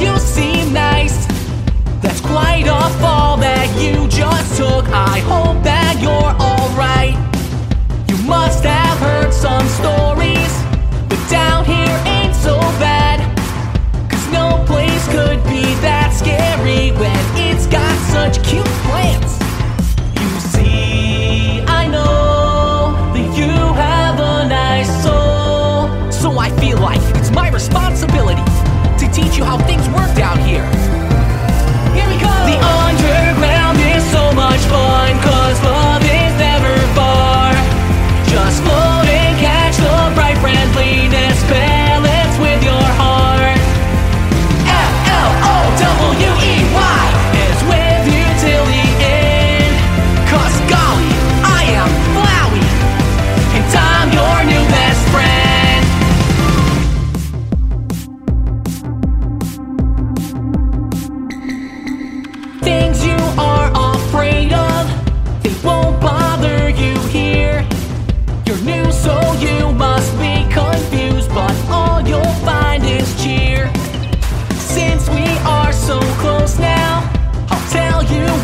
you seem nice. That's quite a fall that you just took. I hope that you're alright. You must have heard some stories, but down here ain't so bad. Cause no place could be that scary when it's got such cute plants. You see, I know that you have a nice soul. So I feel like it's my responsibility teach you how things work.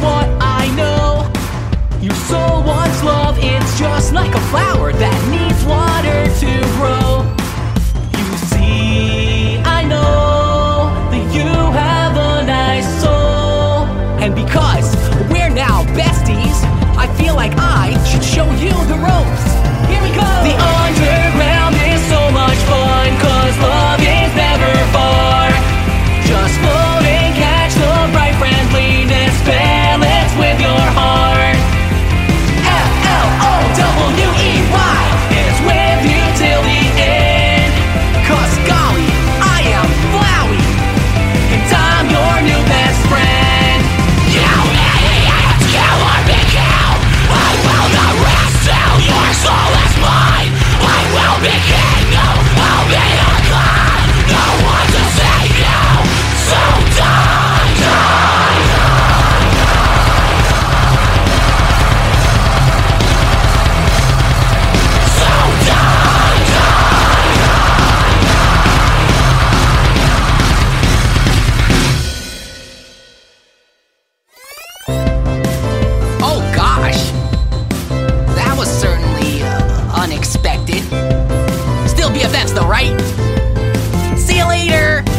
what I know. your soul wants love, it's just like a flower that needs water to grow. You see, I know that you have a nice soul, and because That's the right. See you later!